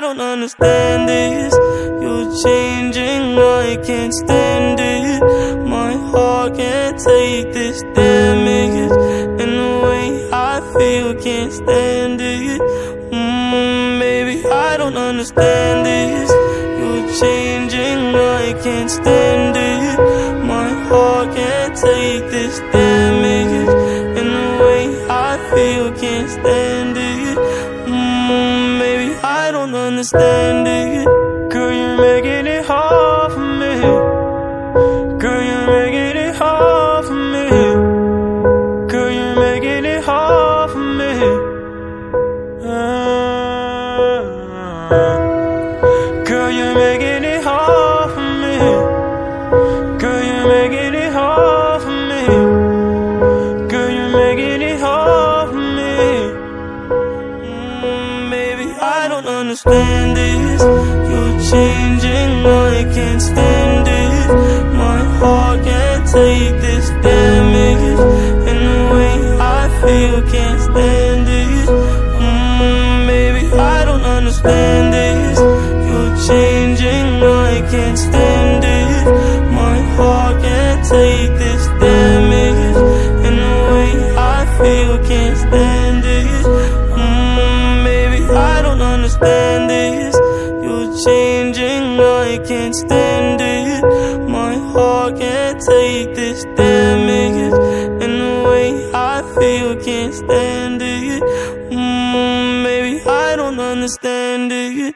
understand this. You're changing, I can't stand it. My heart can't take this damage. And the way I feel, can't stand it. Mm, maybe I don't understand this. You're changing, I can't stand it. My heart can't take this damage. Don't understand it. Girl, you're making it hard for me. Girl, you're making it hard for me. Girl, you're making it hard for me. Ah. Girl, you're making it hard for me. Girl, you're making it hard for me. I don't understand this. You're changing, I can't stand it. My heart can't take this damage. And the way I feel, can't stand it. Mm, maybe I don't understand this. You're changing, I can't stand it. My heart can't take this understand this. You're changing, I can't stand it. My heart can't take this damage. And the way I feel, can't stand it. Mm, maybe I don't understand it.